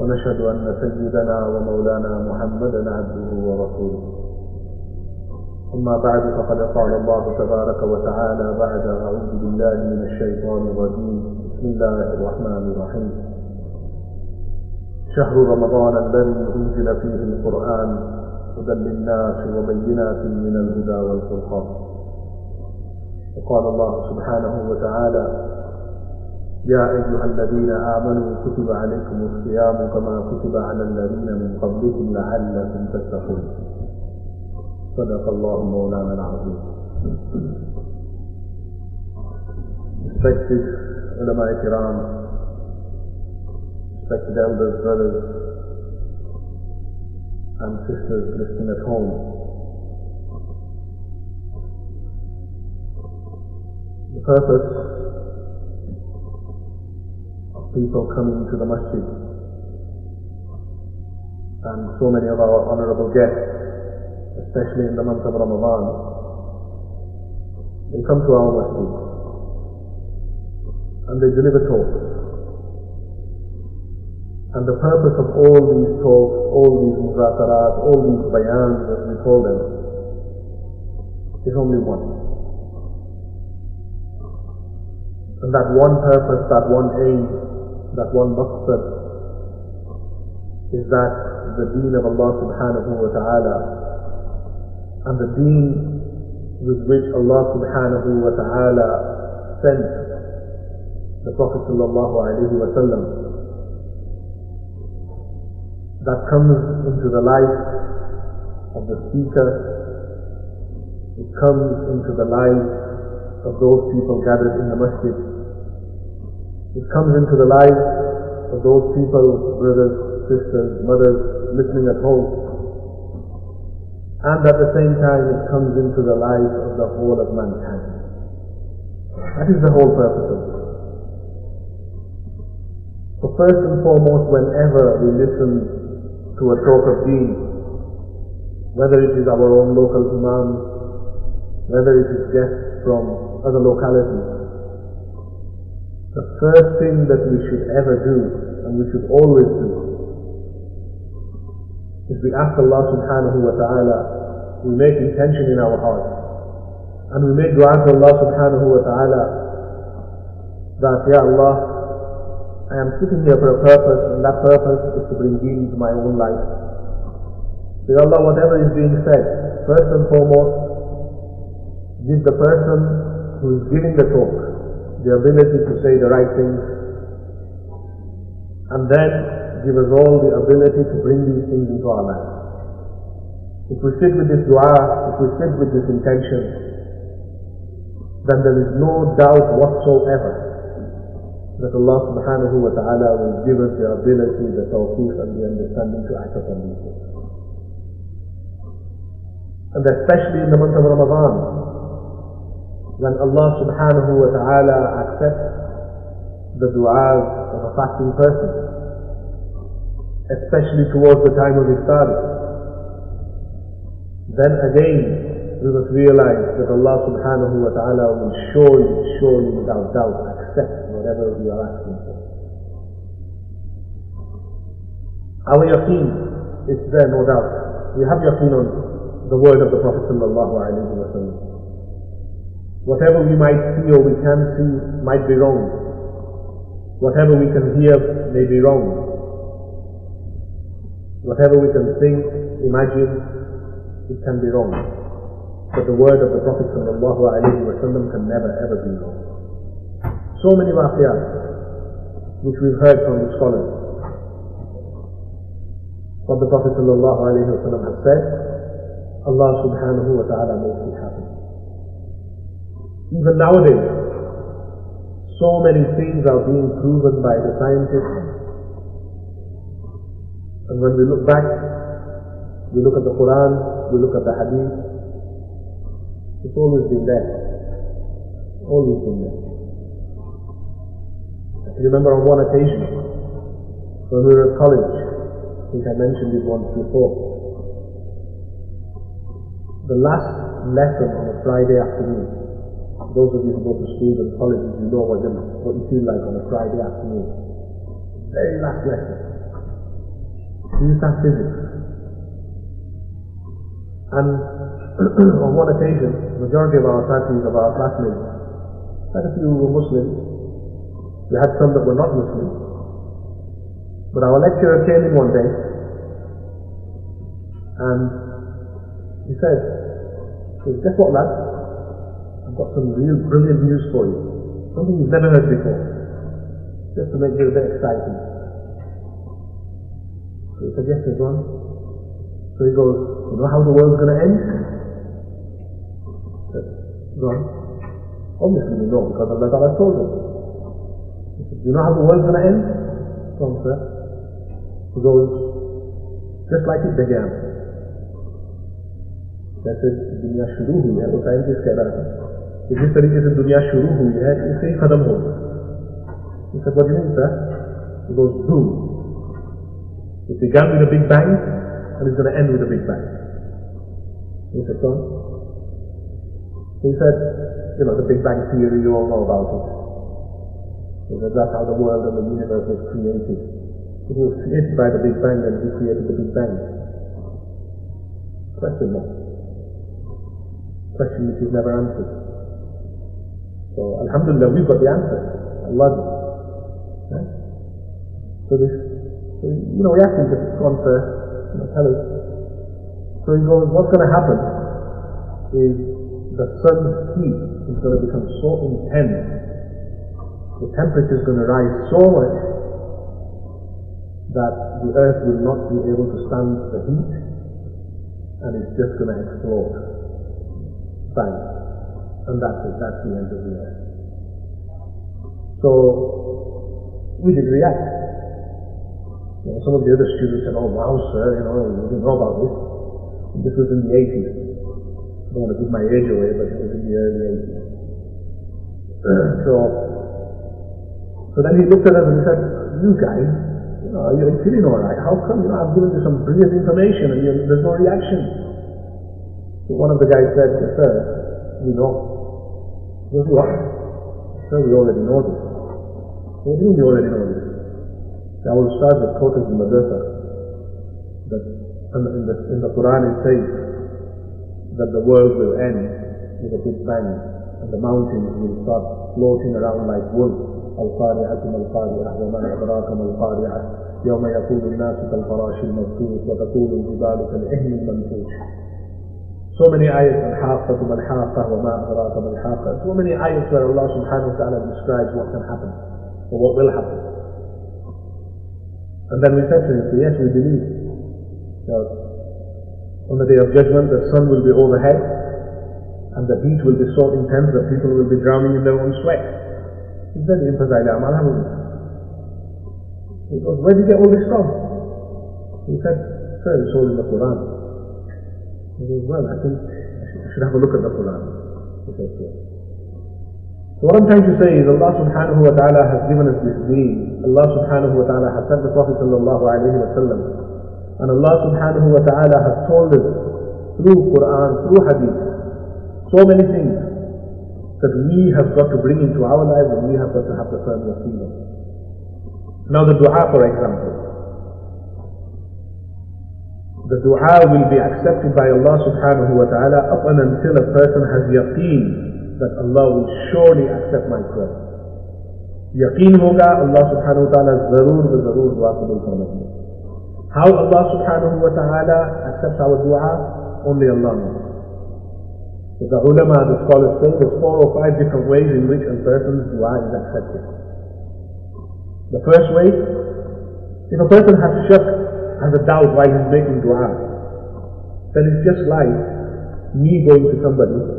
ونشهد أن سيدنا ومولانا محمدا عبده ورسوله. أما بعد فقد قال الله تبارك وتعالى بعد أعوذ بالله من الشيطان الرجيم. بسم الله الرحمن الرحيم. شهر رمضان الذي أنزل فيه القرآن هدى للناس وبينات من الهدى والفرقان. وقال الله سبحانه وتعالى يا أيها الذين آمنوا كتب عليكم الصيام كما كتب على الذين من قبلكم لعلكم تتقون صدق الله مولانا العظيم Respected ulama kiram, respected elders, brothers, and sisters listening at home. The purpose people coming to the masjid and so many of our honorable guests, especially in the month of Ramadan, they come to our masjid and they deliver talks. And the purpose of all these talks, all these muzakarat, all these bayans as we call them, is only one. And that one purpose, that one aim, that one maqsad is that the deen of Allah subhanahu wa ta'ala and the deen with which Allah subhanahu wa ta'ala sent the Prophet sallallahu alayhi wa sallam that comes into the life of the speaker, it comes into the lives of those people gathered in the masjid, it comes into the lives of those people, brothers, sisters, mothers, listening at home, and at the same time it comes into the life of the whole of mankind. That is the whole purpose of it. So first and foremost, whenever we listen to a talk of deen, whether it is our own local imams, whether it is guests from other localities, the first thing that we should ever do, and we should always do, is we ask Allah subhanahu wa ta'ala, we make intention in our heart, and we make dua to Allah subhanahu wa ta'ala that, Ya Allah, I am sitting here for a purpose, and that purpose is to bring deen into my own life. So, Ya Allah, whatever is being said, first and foremost, give the person who is giving the talk the ability to say the right things, and then give us all the ability to bring these things into our lives. If we sit with this dua, if we sit with this intention, then there is no doubt whatsoever that Allah subhanahu wa ta'ala will give us the ability, the tawfiq and the understanding to act upon these things. And especially in the month of Ramadan, when Allah subhanahu wa ta'ala accepts the du'as of a fasting person, especially towards the time of iftar, then again we must realize that Allah subhanahu wa ta'ala will surely, surely without doubt accept whatever we are asking for. Our yaqeen is there, no doubt. We have yaqeen on the word of the Prophet sallallahu alayhi wa sallam. Whatever we might see or we can see might be wrong. Whatever we can hear may be wrong. Whatever we can think, imagine, it can be wrong. But the word of the Prophet sallam can never ever be wrong. So many waqiyat which we've heard from the scholars. What the Prophet sallam has said, Allah subhanahu wa ta'ala makes it happen. Even nowadays, so many things are being proven by the scientists And when we look back, we look at the Quran, we look at the Hadith, it's always been there. Always been there. I remember on one occasion, when we were at college, I think I mentioned it once before, the last lesson on a Friday afternoon, those of you who go to schools and colleges, you know what, what you feel like on a Friday afternoon. Very last lesson. Used to physics. And on one occasion, the majority of our faculty, of our classmates, quite a few were Muslims. We had some that were not Muslims. But our lecturer came in one day and he said, guess what lads? got some real brilliant news for you. Something you've never heard before. Just to make it a bit exciting. So he said, yes, there's one. So he goes, you know how the world's going to end? I said, go on. Obviously we know because Allah Ta'ala told us. He said, you know how the world's going to end? Go on, sir. He goes, just like it began. This is dünya şuruhu yani o sayın bir sebebi. कि जिस तरीके से दुनिया शुरू हुई है इसे ही खत्म होगा He said, what do you mean, sir? He goes, boom. It began with a big bang and it's going to end with a big bang. He said, son. He said, you know, the Big Bang Theory, you all know about it. He said, that's how the world and the universe was created. It was created by the Big Bang and he created the Big Bang. Question mark. Question which is never answered. So, Alhamdulillah, we've got the answer. Allah. Right? So this, so, you know, we asked him to come to you know, tell us. So he goes, what's going to happen is the sun's heat is going to become so intense, the temperature is going to rise so much that the earth will not be able to stand the heat and it's just going to explode. Bang. And that's it, that's the end of the earth. So, we did react. You know, some of the other students said, oh wow sir, you know, we didn't know about this. And this was in the 80s. I don't want to give my age away, but it was in the early 80s. so, so then he looked at us and he said, you guys, you know, you're feeling alright. How come, you know, I've given you some brilliant information and you, there's no reaction? So one of the guys said, sir, we know. He goes, what? We already know this. What do you already know this? I will start with quoting from Madrasa in the, in the Quran it says that the world will end with a big bang and the mountains will start floating around like wool. القارعة القارعة وما أدراك القارعة يوم يكون الناس كالفراش المبثوث وتكون الجبال كالعهن المنفوش So many ayahs on Haqqa, Mal Haqqa, Wa Ma Adraka, Mal So many ayahs where Allah subhanahu wa ta'ala describes what can happen or what will happen. And then we said to him, so yes, we believe. You on the day of judgment, the sun will be overhead and the heat will be so intense that people will be drowning in their own sweat. He said, He goes, where did you get all this from? He said, sir, it's all in the Quran. Well, I think I should have a look at the Quran. So what I'm trying to say is Allah subhanahu wa ta'ala has given us this deen. Allah subhanahu wa ta'ala has sent the Prophet sallallahu alayhi wa sallam. And Allah subhanahu wa ta'ala has told us through Quran, through Hadith, so many things that we have got to bring into our lives and we have got to have the firm yaqeen. Now the dua for example the dua will be accepted by Allah subhanahu wa ta'ala up and until a person has yaqeen that Allah will surely accept my prayer. Yaqeen hoga, Allah subhanahu wa ta'ala zarur wa zarur dua. How Allah subhanahu wa ta'ala accepts our dua, only Allah knows. The ulama, the scholars say there's four or five different ways in which a person's dua is accepted. The first way, if a person has shirk has a doubt while he's making dua, then it's just like me going to somebody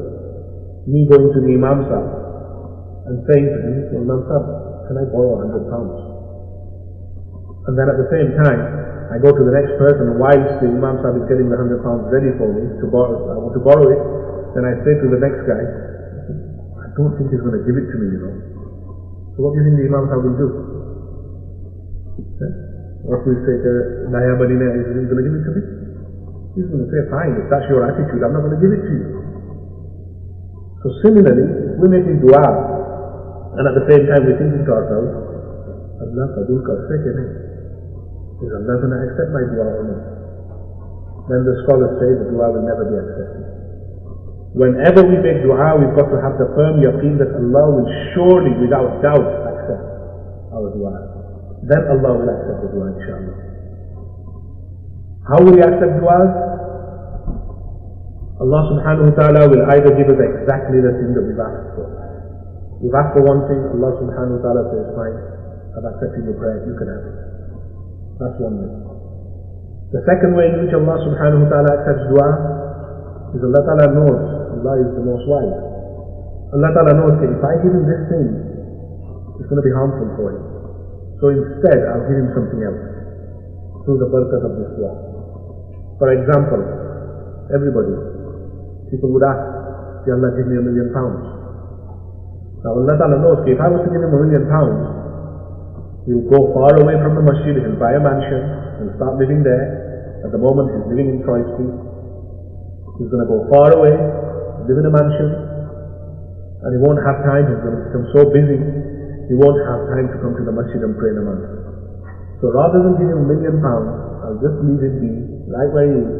me going to the Imam Sahib and saying to him, Imam can I borrow a hundred pounds? And then at the same time, I go to the next person whilst the Imam Sahib is getting the hundred pounds ready for me to borrow, I want to borrow it, then I say to the next guy, I don't think he's going to give it to me, you know. So what do you think the Imam Sahib will do? Will say to Naya Madina, is he going to give it to me? He's going to say, fine, if that's your attitude, I'm not going to give it to you. So similarly, we're making dua, and at the same time we're thinking to ourselves, Allah Qabul kar sake nahi. Is Allah going to accept my dua or not? Then the scholars say the dua will never be accepted. Whenever we make dua, we've got to have the firm yaqeen that Allah will surely, without doubt, accept our dua. Then Allah will accept the dua, inshallah. How will He accept duas? Allah subhanahu wa ta'ala will either give us exactly the thing that we've asked for. We've asked for one thing, Allah subhanahu wa ta'ala says, fine, I've accepted your prayer, you can have it. That's one way. The second way in which Allah subhanahu wa ta'ala accepts dua is Allah ta'ala knows, Allah is the most wise. Allah ta'ala knows that if I give him this thing, it's going to be harmful for him. So instead, I'll give him something else through the barakat of this dua. For example, everybody, people would ask, Ya Allah, give me a million pounds. Now Allah Ta'ala knows if I was to give him a million pounds, he'll go far away from the masjid, he'll buy a mansion, he'll start living there. At the moment he's living in Troy Street. He's going to go far away, live in a mansion, and he won't have time, he's going to become so busy, he won't have time to come to the masjid and pray namaz. So rather than give him a million pounds, I'll just leave it be right where he is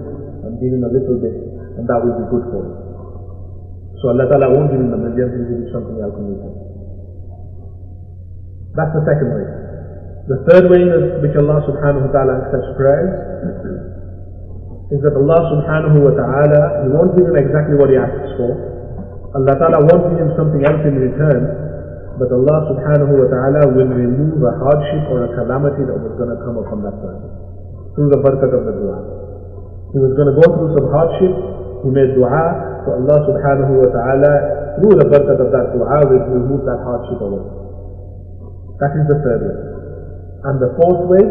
and give him a little bit, and that will be good for him. So Allah Ta'ala won't give him the million, he'll give him something else in return. That's the second way. The third way in which Allah subhanahu wa ta'ala accepts prayers is that Allah subhanahu wa ta'ala, He won't give him exactly what he asks for. Allah ta'ala won't give him something else in return, but Allah subhanahu wa ta'ala will remove a hardship or a calamity that was going to come upon that person through the barakat of the dua. He was going to go through some hardship, he made dua, so Allah subhanahu wa ta'ala, through the barakat of that dua, will remove that hardship away. That is the third way. And the fourth way,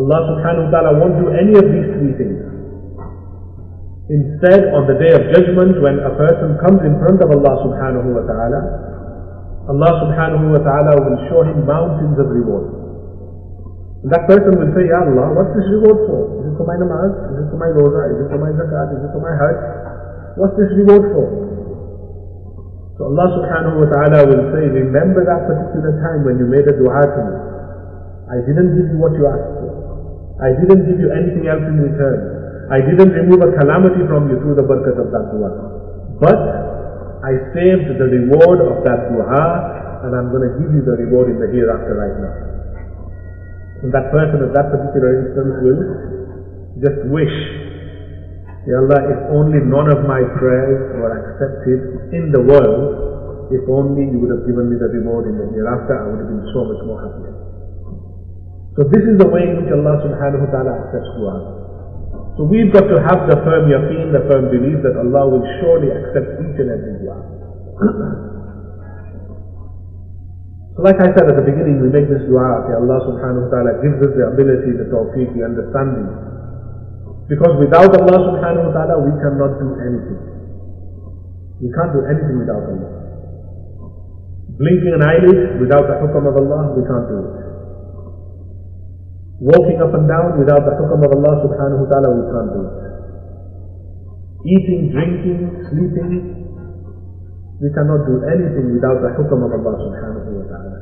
Allah subhanahu wa ta'ala won't do any of these three things. Instead, on the day of judgment, when a person comes in front of Allah subhanahu wa ta'ala, Allah subhanahu wa ta'ala will show him mountains of reward. And that person will say, Ya Allah, what's this reward for? Is it for my namaz? Is it for my roza? Is it for my zakat? Is it for my hajj? What's this reward for? So Allah subhanahu wa ta'ala will say, remember that particular time when you made a dua to me. I didn't give you what you asked for. I didn't give you anything else in return. I didn't remove a calamity from you through the barakat of that dua. But I saved the reward of that dua and I'm going to give you the reward in the hereafter right now. And that person at that particular instance will just wish, Ya Allah, if only none of my prayers were accepted in the world, if only you would have given me the reward in the hereafter, I would have been so much more happier. So this is the way in which Allah subhanahu wa ta'ala accepts dua. So we've got to have the firm yaqeen, the firm belief that Allah will surely accept each and every dua. so like I said at the beginning, we make this dua, that Allah subhanahu wa ta'ala gives us the ability, the tawfiq, the understanding. Because without Allah subhanahu wa ta'ala, we cannot do anything. We can't do anything without Allah. Blinking an eyelid without the hukam of Allah, we can't do it. Walking up and down without the hukam of Allah subhanahu wa ta'ala, we can't do it. Eating, drinking, sleeping, we cannot do anything without the hukam of Allah subhanahu wa ta'ala.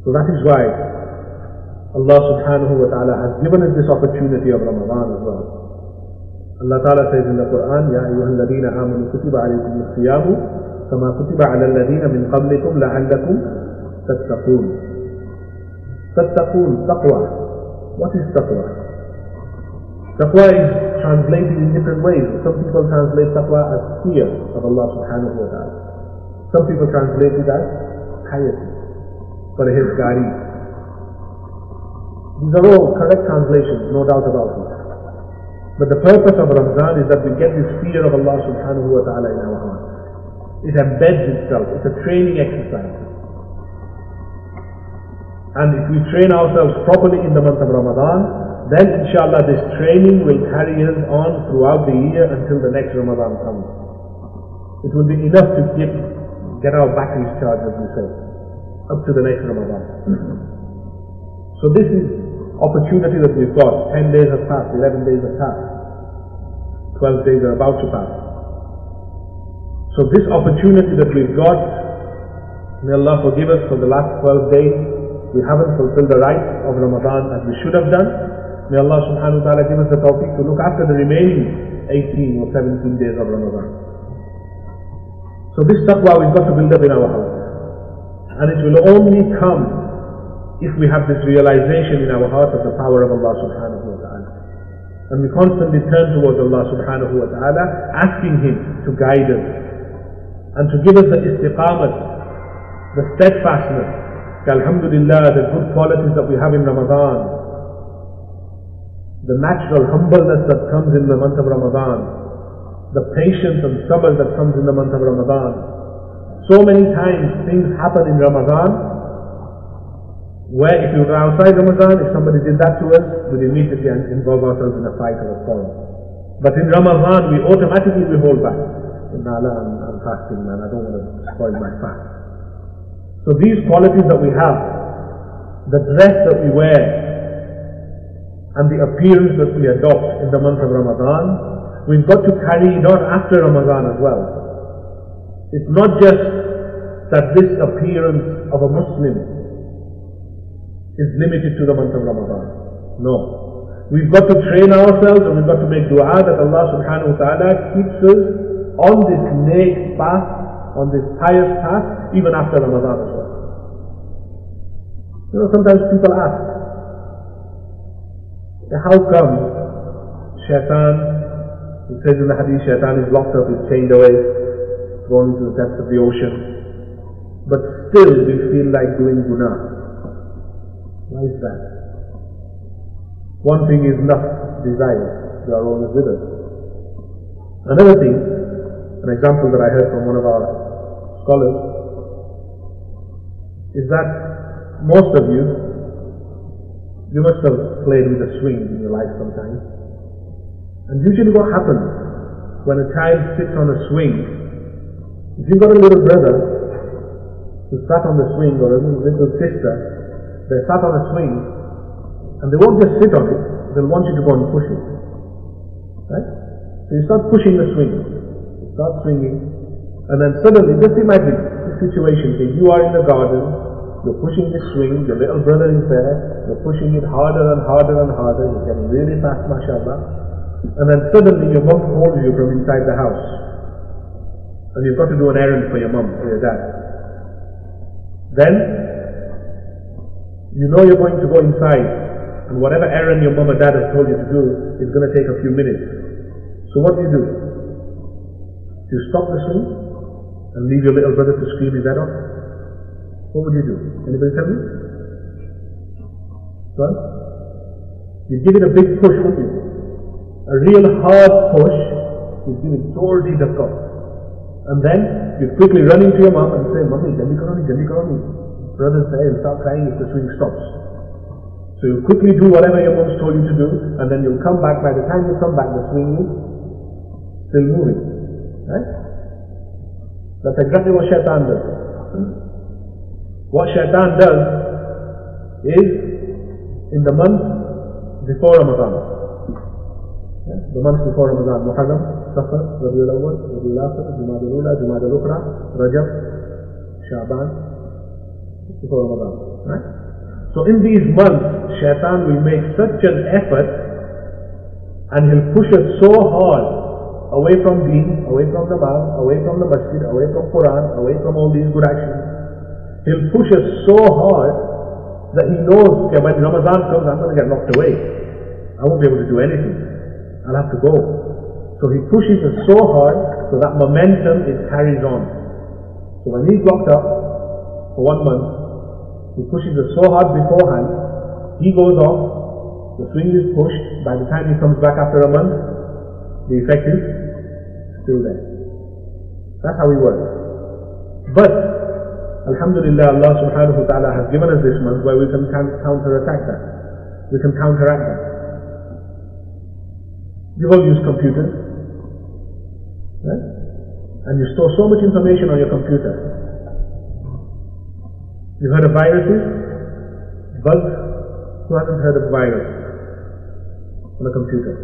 So that is why Allah subhanahu wa ta'ala has given us this opportunity of Ramadan as well. Allah ta'ala says in the Quran, يا أيها الذين آمنوا كتب عليكم الصيام كما كتب على الذين من قبلكم لعلكم تتقون Tattaqun, taqwa. What is taqwa? Taqwa is translated in different ways. Some people translate taqwa as fear of Allah subhanahu wa ta'ala. Some people translate it as piety, parahizgari. These are all correct translations, no doubt about it. But the purpose of Ramzan is that we get this fear of Allah subhanahu wa ta'ala in our hearts. It embeds itself, it's a training exercise. And if we train ourselves properly in the month of Ramadan, then inshallah this training will carry us on throughout the year until the next Ramadan comes. It will be enough to get, get our batteries charged, as we say, up to the next Ramadan. So this is opportunity that we've got. 10 days have passed, 11 days have passed, 12 days are about to pass. So this opportunity that we've got, may Allah forgive us for the last 12 days, we haven't fulfilled the rights of Ramadan as we should have done. May Allah subhanahu wa ta'ala give us the tawfiq to look after the remaining 18 or 17 days of Ramadan. So this taqwa we've got to build up in our hearts. And it will only come if we have this realization in our heart of the power of Allah subhanahu wa ta'ala. And we constantly turn towards Allah subhanahu wa ta'ala, asking Him to guide us and to give us the istiqamat, the steadfastness, Alhamdulillah, the good qualities that we have in Ramadan, the natural humbleness that comes in the month of Ramadan, the patience and sabr that comes in the month of Ramadan. So many times things happen in Ramadan where if we were outside Ramadan, if somebody did that to us, we'd immediately involve ourselves in a fight or a quarrel. But in Ramadan, we automatically we hold back. I'm, I'm fasting, man. I don't want to spoil my fast. So these qualities that we have, the dress that we wear, and the appearance that we adopt in the month of Ramadan, we've got to carry it on after Ramadan as well. It's not just that this appearance of a Muslim is limited to the month of Ramadan. No. We've got to train ourselves and we've got to make dua that Allah subhanahu wa ta'ala keeps us on this naked path on this pious path even after Ramadan. You know, sometimes people ask, how come shaitan, it says in the hadith, shaitan is locked up, is chained away, thrown into the depths of the ocean, but still we feel like doing guna. Why is that? One thing is nafs, desires, they are always with us. Another thing, an example that I heard from one of our scholars is that most of you, you must have played with a swing in your life sometimes. And usually what happens when a child sits on a swing, if you've got a little brother who sat on the swing or a little sister, they sat on a swing and they won't just sit on it, they'll want you to go and push it. Right? So you start pushing the swing, you start swinging, and then suddenly, just imagine the situation. Say you are in the garden, you're pushing the swing, your little brother is there, you're pushing it harder and harder and harder, you're getting really fast, mashallah. And then suddenly your mom calls you from inside the house. And you've got to do an errand for your mom or your dad. Then, you know you're going to go inside, and whatever errand your mom or dad has told you to do is going to take a few minutes. So what do you do? Do you stop the swing? and leave your little brother to scream his head off? What would you do? Anybody tell me? Well, you give it a big push, would you? A real hard push, you give it totally the cup. And then you quickly run into your mom and say, Mummy, jaldi karoni, jaldi karoni. Brother say, he'll stop crying if the swing stops. So you quickly do whatever your mom's told you to do, and then you'll come back. By the time you come back, the swing is still moving. Right? That's exactly what shaitan does. What shaitan does is in the month before Ramadan. The months before Ramadan, Muharram, Safar, Rabiul Awwal, Rabiul Akhir, Jumad al-Ula, Jumad al-Ukhra, Rajab, Shaban, before Ramadan. Right? So in these months, shaitan will make such an effort and he'll push us so hard away from deen, away from the mosque, away from the masjid, away from Quran, away from all these good actions. He'll push us so hard that he knows that when Ramadan comes, I'm going to get locked away. I won't be able to do anything. I'll have to go. So he pushes us so hard so that momentum it carries on. So when he's locked up for one month, he pushes us so hard beforehand, he goes off, the swing is pushed, by the time he comes back after a month, the effect is still there. That's how we works. But Alhamdulillah, Allah subhanahu wa ta'ala has given us this month where we can counter-attack that. We can counteract that. You all use computers, right? And you store so much information on your computer. You've heard of viruses? Bugs? Who hasn't heard of virus on a computer?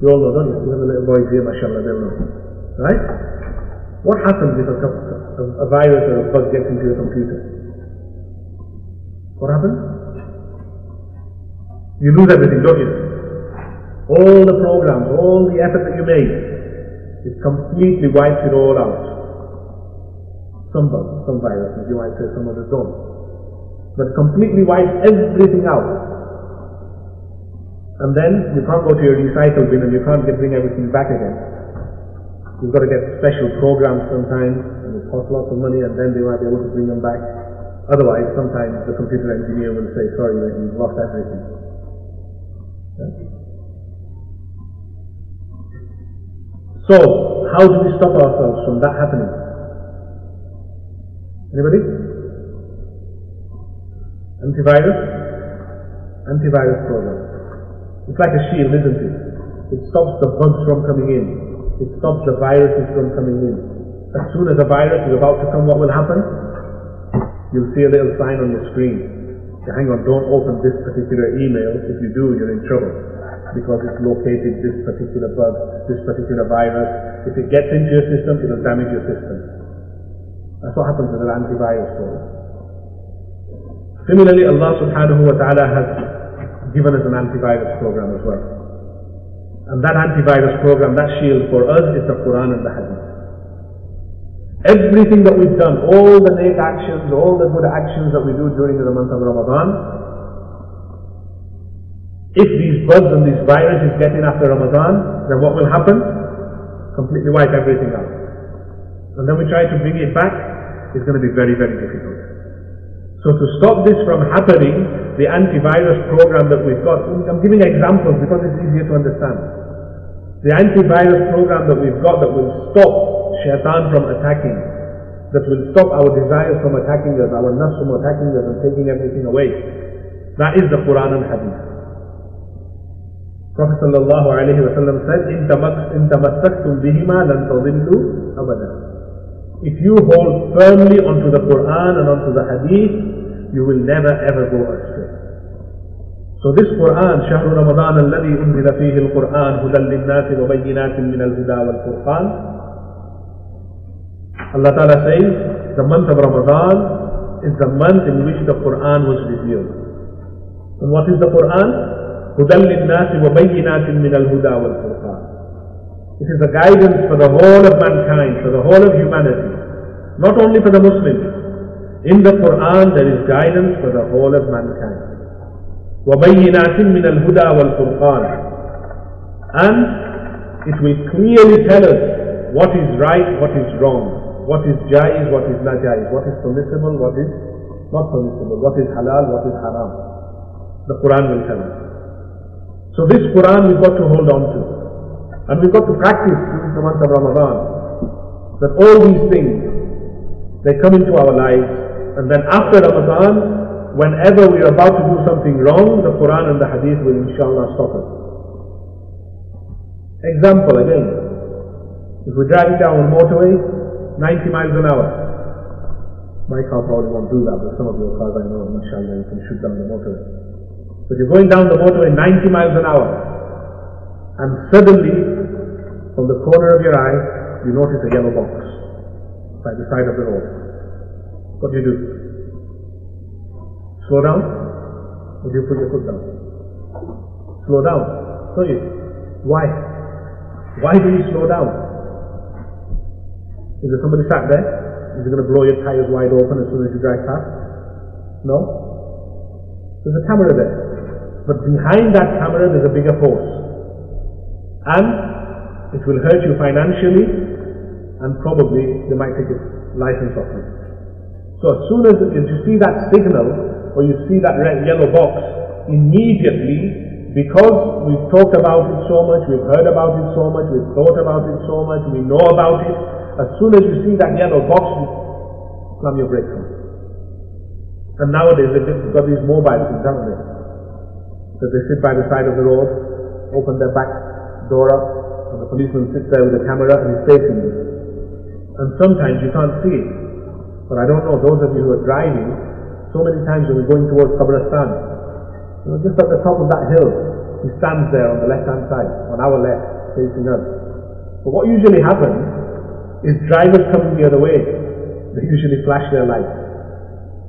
You all know, don't you? You have a little boy here, mashallah, they'll know. Right? What happens if a, a, a virus or a bug gets into your computer? What happens? You lose everything, don't you? All the programs, all the effort that you made, it completely wipes it all out. Some bugs, some viruses, you might say some others don't. But completely wipes everything out. And then you can't go to your recycle bin and you can't get, bring everything back again. You've got to get special programs sometimes, and it costs lots of money, and then they might be able to bring them back. Otherwise, sometimes the computer engineer will say, sorry, you've lost everything. So, how do we stop ourselves from that happening? Anybody? Antivirus? Antivirus program. It's like a shield, isn't it? It stops the bugs from coming in. It stops the viruses from coming in. As soon as a virus is about to come, what will happen? You'll see a little sign on your screen. So hang on, don't open this particular email. If you do, you're in trouble. Because it's located this particular bug, this particular virus. If it gets into your system, it'll damage your system. That's what happens with an antivirus program. Similarly, Allah subhanahu wa ta'ala has given us an antivirus program as well. And that antivirus program, that shield for us is the Quran and the Hadith. Everything that we've done, all the neat actions, all the good actions that we do during the month of Ramadan, if these bugs and these viruses get in after Ramadan, then what will happen? Completely wipe everything out. And then we try to bring it back, it's going to be very, very difficult. So to stop this from happening, the antivirus program that we've got. I'm giving examples because it's easier to understand. The antivirus program that we've got that will stop shaitan from attacking, that will stop our desires from attacking us, our nafs from attacking us and taking everything away. That is the Quran and Hadith. Prophet sallallahu alayhi wa sallam said, إِن تَمَسَّكْتُمْ بِهِمَا لَن تَضِلُّوا أَبَدًا If you hold firmly onto the Quran and onto the Hadith, you will never ever go astray. So this Quran, شهر رمضان الذي أنزل فيه القرآن هدى للناس وبينات من الهدى والفرقان Allah Ta'ala says, the month of Ramadan is the month in which the Quran was revealed. And what is the Quran? هدى للناس وبينات من الهدى والفرقان. It is a guidance for the whole of mankind, for the whole of humanity. Not only for the Muslims, in the Quran there is guidance for the whole of mankind. وَبَيِّنَاتٍ مِنَ الْهُدَى وَالْفُرْقَانِ And it will clearly tell us what is right, what is wrong, what is jaiz, what is najaiz, what is permissible, what is not permissible, what is halal, what is haram. The Quran will tell us. So this Quran we've got to hold on to. And we've got to practice during the month of Ramadan. That all these things, they come into our lives and then after Ramadan, whenever we are about to do something wrong, the Quran and the Hadith will inshallah stop us. Example again. If we're driving down a motorway, 90 miles an hour. My car probably won't do that, but some of your cars I know, mashallah, you can shoot down the motorway. But you're going down the motorway 90 miles an hour, and suddenly, from the corner of your eye, you notice a yellow box by the side of the road. What do you do? Slow down? Do you put your foot down? Slow down. So you. Why? Why do you slow down? Is there somebody sat there? Is it going to blow your tires wide open as soon as you drive past? No? There's a camera there. But behind that camera there's a bigger force. And it will hurt you financially and probably they might take your license off you. So as soon as, as you see that signal or you see that red yellow box, immediately, because we've talked about it so much, we've heard about it so much, we've thought about it so much, we know about it, as soon as you see that yellow box, you slam your brakes on. And nowadays they've got these mobiles, haven't they? That they sit by the side of the road, open their back door up, and the policeman sits there with a camera and he's facing you. And sometimes you can't see it. But I don't know, those of you who are driving, so many times when we're going towards Qabristan, you know, just at the top of that hill, he stands there on the left hand side, on our left, facing us. But what usually happens is drivers coming the other way, they usually flash their lights.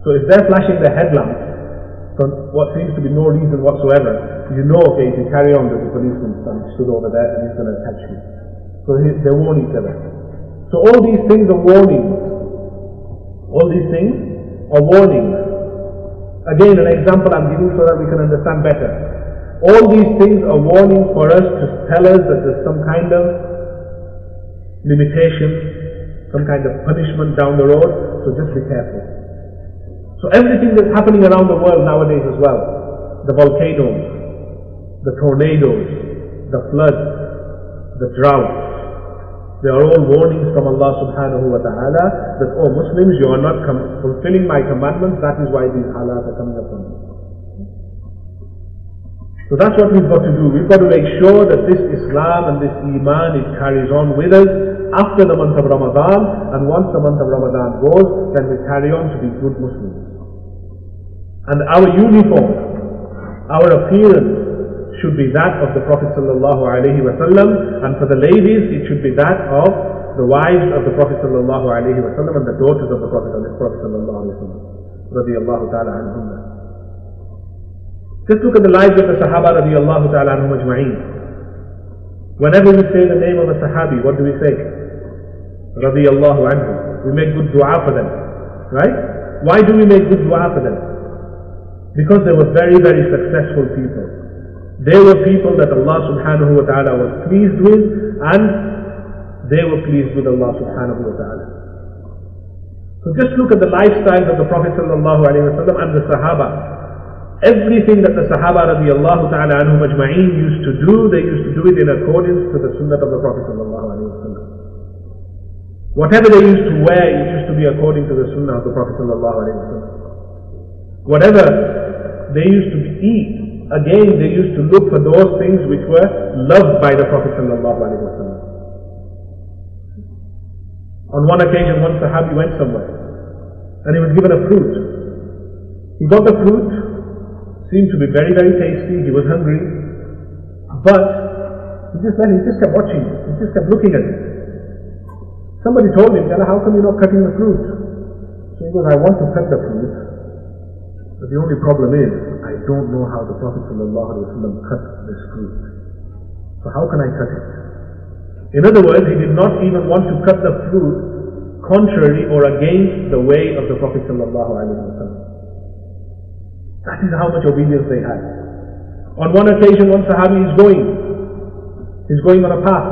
So if they're flashing their headlamps for what seems to be no reason whatsoever, you know, okay, if you carry on, there's a policeman stood over there and he's going to catch you. So they warn each other. So all these things are warnings. All these things are warnings. Again, an example I'm giving so that we can understand better. All these things are warnings for us to tell us that there's some kind of limitation, some kind of punishment down the road, so just be careful. So everything that's happening around the world nowadays as well, the volcanoes, the tornadoes, the floods, the droughts, they are all warnings from Allah subhanahu wa ta'ala that, oh Muslims, you are not fulfilling my commandments, that is why these halat are coming upon you. So that's what we've got to do. We've got to make sure that this Islam and this Iman, it carries on with us after the month of Ramadan, and once the month of Ramadan goes, then we carry on to be good Muslims. And our uniform, our appearance should be that of the Prophet sallallahu alaihi wasallam, and for the ladies it should be that of the wives of the Prophet sallallahu alaihi wasallam and the daughters of the Prophet, sallallahu alaihi wasallam, ta'ala anhumma. Just look at the lives of the Sahaba radiallahu ta'ala anhum. Whenever we say the name of a Sahabi, what do we say? Radiallahu anhu. We make good dua for them. Right? Why do we make good dua for them? Because they were very, very successful people. They were people that Allah subhanahu wa ta'ala was pleased with and they were pleased with Allah subhanahu wa ta'ala. So just look at the lifestyles of the Prophet sallallahu alayhi wa and the Sahaba. Everything that the Sahaba radiallahu ta'ala anhum ajma'een used to do, they used to do it in accordance to the sunnah of the Prophet sallallahu alayhi wa. Whatever they used to wear, it used to be according to the sunnah of the Prophet sallallahu alayhi wa. Whatever they used to eat, again they used to look for those things which were loved by the Prophet ﷺ. On one occasion, one Sahabi went somewhere and he was given a fruit. He got the fruit, seemed to be very, very tasty, he was hungry, but he just he just kept watching, he just kept looking at it. Somebody told him, how come you're not cutting the fruit? So he goes, I want to cut the fruit, but the only problem is, don't know how the Prophet ﷺ cut this fruit. So how can I cut it? In other words, he did not even want to cut the fruit contrary or against the way of the Prophet ﷺ. That is how much obedience they had. On one occasion, one Sahabi is going. He's going on a path,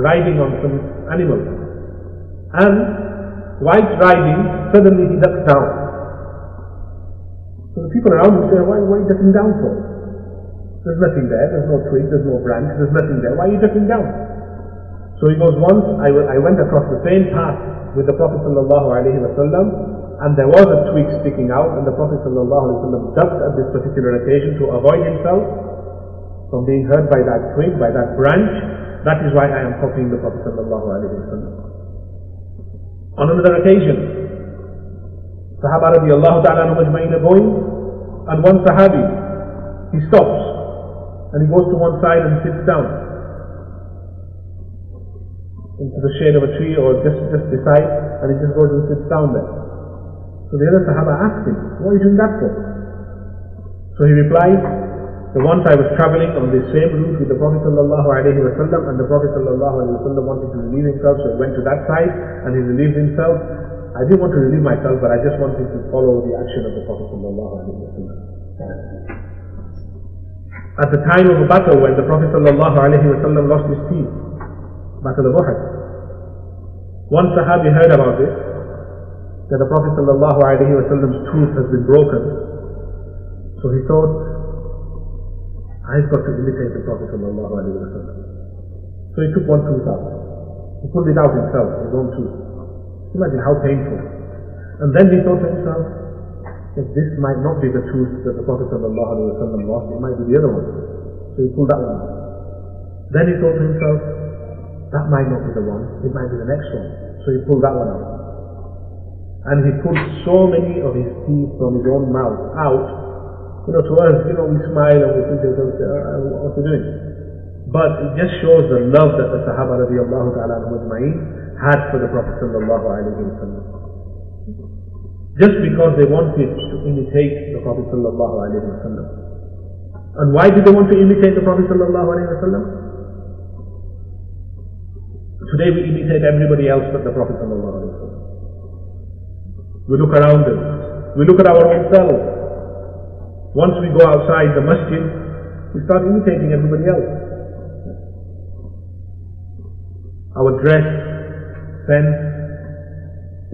riding on some animal. And whilst riding, suddenly he ducks down. So the people around him say, why, why are you ducking down for? There's nothing there, there's no twig, there's no branch, there's nothing there, why are you ducking down? So he goes, once I, I went across the same path with the Prophet sallallahu alaihi wasallam, and there was a twig sticking out, and the Prophet wasallam ducked at this particular occasion to avoid himself from being hurt by that twig, by that branch. That is why I am copying the Prophet wasallam. On another occasion, Sahaba radiallahu ta'ala majma'in are going, and one Sahabi, he stops, and he goes to one side and sits down into the shade of a tree or just, just beside, and he just goes and sits down there. So the other Sahaba asked him, what are you doing that for? So he replied, the once I was traveling on the same route with the Prophet sallallahu alaihi wasallam, and the Prophet sallallahu alaihi wasallam wanted to relieve himself, so he went to that side and he relieved himself. I didn't want to relieve myself, but I just wanted to follow the action of the Prophet At the time of a battle when the Prophet ﷺ lost his teeth, Battle of Uhud, one Sahabi heard about this, that the Prophet ﷺ's tooth has been broken. So he thought, I've got to imitate the Prophet ﷺ. So he took one tooth out. He pulled it out himself, his own tooth. Imagine how painful. And then he thought to himself, if this might not be the truth that the Prophet ﷺ lost, it might be the other one. So he pulled that one. Then he thought to himself, that might not be the one, it might be the next one. So he pulled that one out. And he pulled so many of his teeth from his own mouth out. You know, to us, you know, we smile and we think to ourselves, uh, what's he doing? But it just shows the love that the Sahaba radiallahu ta'ala had for the Prophet Just because they wanted to imitate the Prophet And why did they want to imitate the Prophet Today we imitate everybody else but the Prophet We look around us. We look at our own selves. Once we go outside the masjid, we start imitating everybody else. Our dress, sense,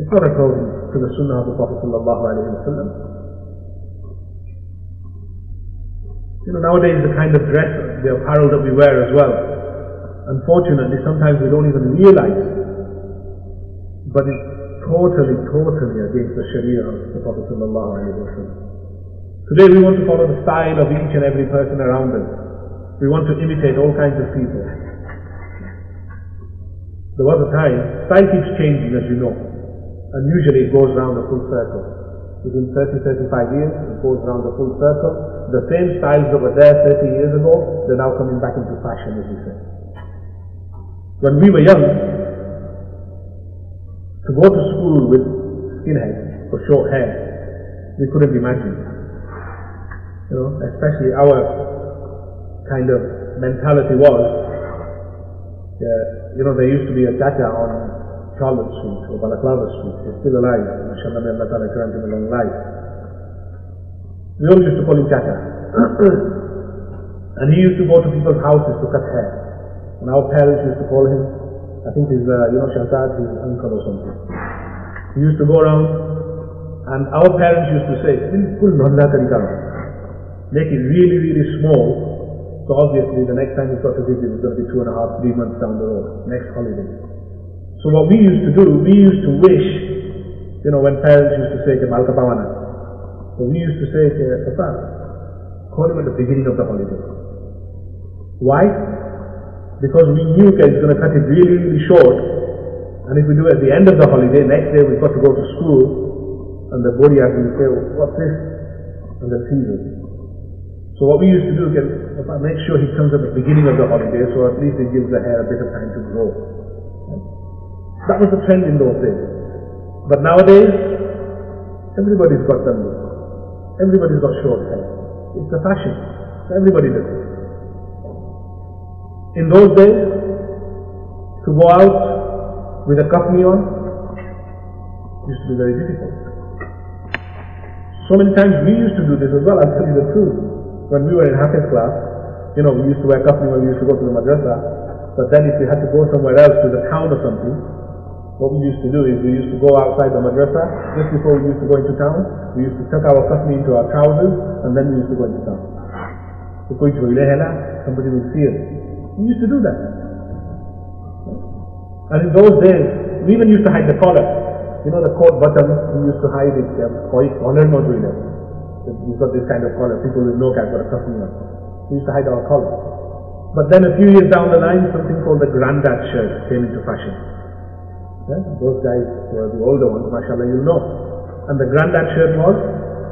it's not according to the sunnah of the Prophet You know, nowadays the kind of dress, the apparel that we wear as well, unfortunately, sometimes we don't even realize. But it's totally, totally against the Sharia of the Prophet Today we want to follow the style of each and every person around us. We want to imitate all kinds of people. There was a time, style keeps changing as you know. And usually it goes around a full circle. Within 30, 35 years, it goes around a full circle. The same styles that were there 30 years ago, they're now coming back into fashion, as you say. When we were young, to go to school with skinhead or short hair, we couldn't imagine. You know, especially our kind of mentality was, uh, you know, there used to be a tata on Charlotte Street or Balaclava Street. He's still alive. MashaAllah, may Allah Ta'ala grant him a long life. We all used to call him tata. and he used to go to people's houses to cut hair. And our parents used to call him, I think he's, uh, you know, Shazad, his uncle or something. He used to go around, and our parents used to say, make it really, really small. So obviously the next time he's got to visit is going to be two and a half, three months down the road, next holiday. So what we used to do, we used to wish, you know, when parents used to say, Malka Pawana, so we used to say, to Papa, call him at the beginning of the holiday. Why? because we knew that it's going to cut it really, really short. And if we do it at the end of the holiday, next day we've got to go to school, and the body has to say, what's this? And the season. So what we used to do is make sure he comes at the beginning of the holiday, so at least it gives the hair a bit of time to grow. That was the trend in those days. But nowadays, everybody's got them. Everybody's got short hair. It's the fashion. everybody does it. In those days, to go out with a kafni on used to be very difficult. So many times we used to do this as well, I'll tell you the truth. When we were in Hafiz class, you know, we used to wear kafni when we used to go to the madrasa, but then if we had to go somewhere else to the town or something, what we used to do is we used to go outside the madrasa, just before we used to go into town, we used to tuck our kafni into our trousers, and then we used to go into town. So, somebody will see us. We used to do that. And in those days, we even used to hide the collar. You know the coat button, we used to hide it. Koi collar no it. We've got this kind of color. People will no at got a customer. We used to hide our collar. But then a few years down the line, something called the granddad shirt came into fashion. Yeah? Those guys were the older ones, mashallah, you know. And the granddad shirt was,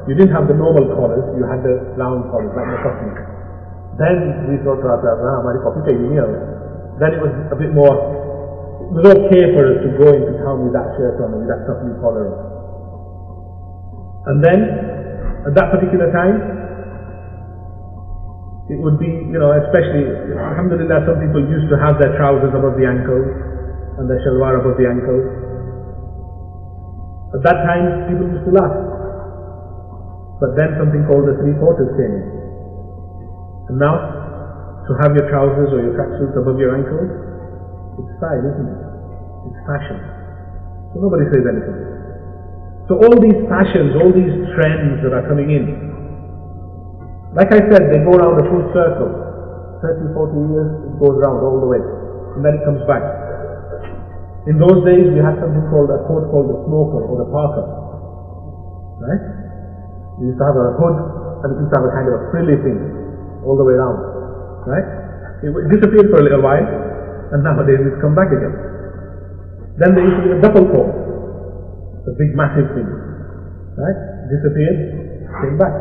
you didn't have the normal collars, you had the round collars, like the customer. Then we thought to ourselves, ah, my Then it was a bit more, it was okay for us to go into town with that shirt on and with that stuffy collar on. And then at that particular time, it would be, you know, especially, alhamdulillah, some people used to have their trousers above the ankles and their shalwar above the ankles. At that time, people used to laugh. But then something called the three quarters came in. And now, to have your trousers or your tracksuits above your ankles, it's style, isn't it? It's fashion. So nobody says anything. So all these fashions, all these trends that are coming in, like I said, they go around a full circle. 30, 40 years, it goes around all the way. And then it comes back. In those days, we had something called a coat called the smoker or the parka. Right? It used to have a hood and it used to have a kind of a frilly thing all the way around. Right? It disappeared for a little while and nowadays it's come back again. Then there used to be a duffel coat, a big massive thing. Right? Disappeared, came back.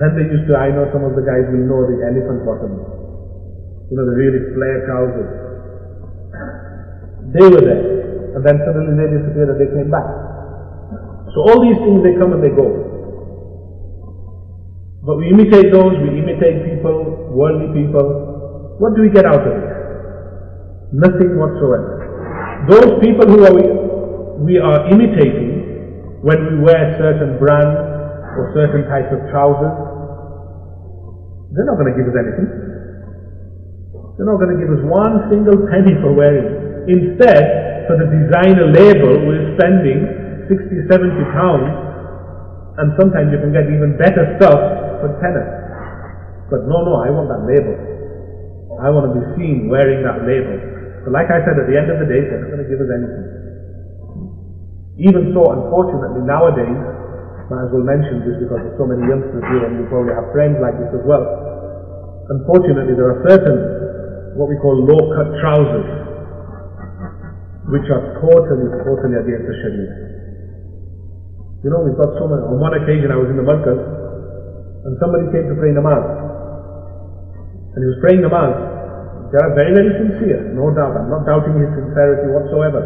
Then they used to, I know some of the guys will know the elephant bottom, You know, the really flare trousers. They were there. And then suddenly they disappeared and they came back. So all these things, they come and they go. But we imitate those, we imitate people, worldly people. What do we get out of it? Nothing whatsoever. Those people who are we, are imitating when we wear certain brands or certain types of trousers, they're not going to give us anything. They're not going to give us one single penny for wearing. Instead, for the designer label, we're spending 60, 70 pounds, and sometimes you can get even better stuff for tenner. But no, no, I want that label. I want to be seen wearing that label. But like I said, at the end of the day, they're not going to give us anything. Even so, unfortunately, nowadays, might as well mention this because there's so many youngsters here and you probably have friends like this as well. Unfortunately, there are certain, what we call low-cut trousers, which are totally, totally against the Sharia. You know, we've got so many. On one occasion, I was in the markaz, and somebody came to pray namaz. And he was praying namaz. They are very, very sincere, no doubt. I'm not doubting his sincerity whatsoever.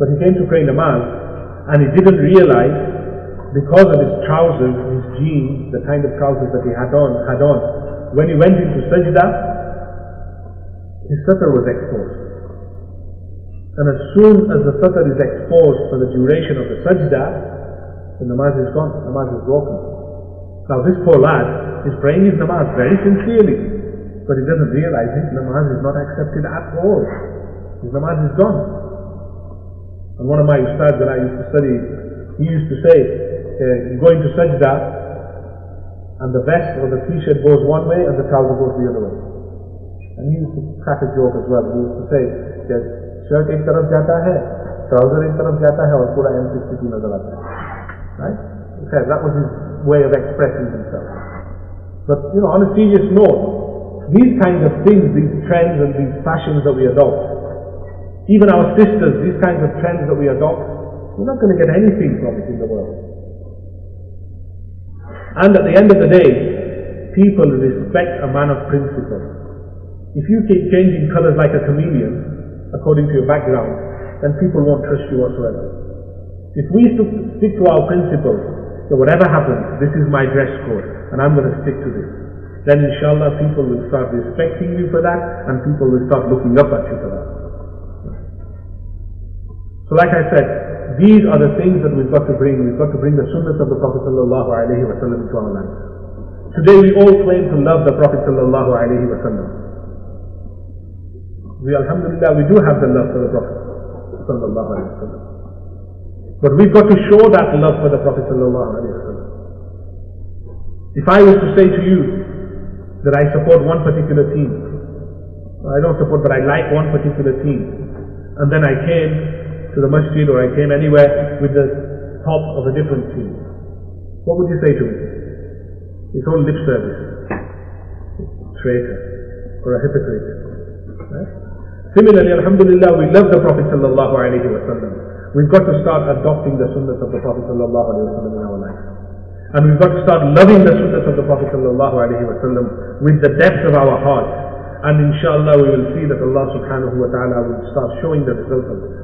But he came to pray namaz, and he didn't realize, because of his trousers, his jeans, the kind of trousers that he had on, had on, when he went into sajda, his satar was exposed. And as soon as the satar is exposed for the duration of the sajda, the namaz is gone, namaz is broken. Now this poor lad is praying his namaz very sincerely, but he doesn't realize his namaz is not accepted at all. His namaz is gone. And one of my ustads that I used to study, he used to say, uh, going to sajda, and the vest or the t-shirt goes one way and the trouser goes the other way. And he used to crack a joke as well. He used to say that shirt ek taraf jata hai, trouser ek taraf jata hai, aur pura M62 nazar aata hai. Right? Okay, that was his way of expressing himself. But, you know, on a serious note, these kinds of things, these trends and these fashions that we adopt, even our sisters, these kinds of trends that we adopt, we're not going to get anything from it in the world. And at the end of the day, people respect a man of principle. If you keep changing colors like a chameleon, according to your background, then people won't trust you whatsoever. If we stick to our principles, so whatever happens, this is my dress code, and I'm going to stick to this, then inshallah people will start respecting you for that, and people will start looking up at you for that. So like I said, these are the things that we've got to bring. We've got to bring the sunnah of the Prophet sallallahu alaihi wasallam into our lives. Today we all claim to love the Prophet sallallahu alaihi wasallam. We, alhamdulillah, we do have the love for the Prophet sallallahu alaihi wasallam. But we've got to show that love for the Prophet If I was to say to you that I support one particular team, I don't support, but I like one particular team, and then I came to the masjid or I came anywhere with the top of a different team, what would you say to me? It's all lip service. Traitor or a hypocrite. Right? Similarly, Alhamdulillah, we love the Prophet sallallahu alaihi wasallam. We've got to start adopting the sunnah of the Prophet sallallahu alaihi wasallam in our life. And we've got to start loving the sunnah of the Prophet sallallahu alaihi wasallam with the depth of our heart. And inshallah we will see that Allah subhanahu wa ta'ala will start showing the results of this.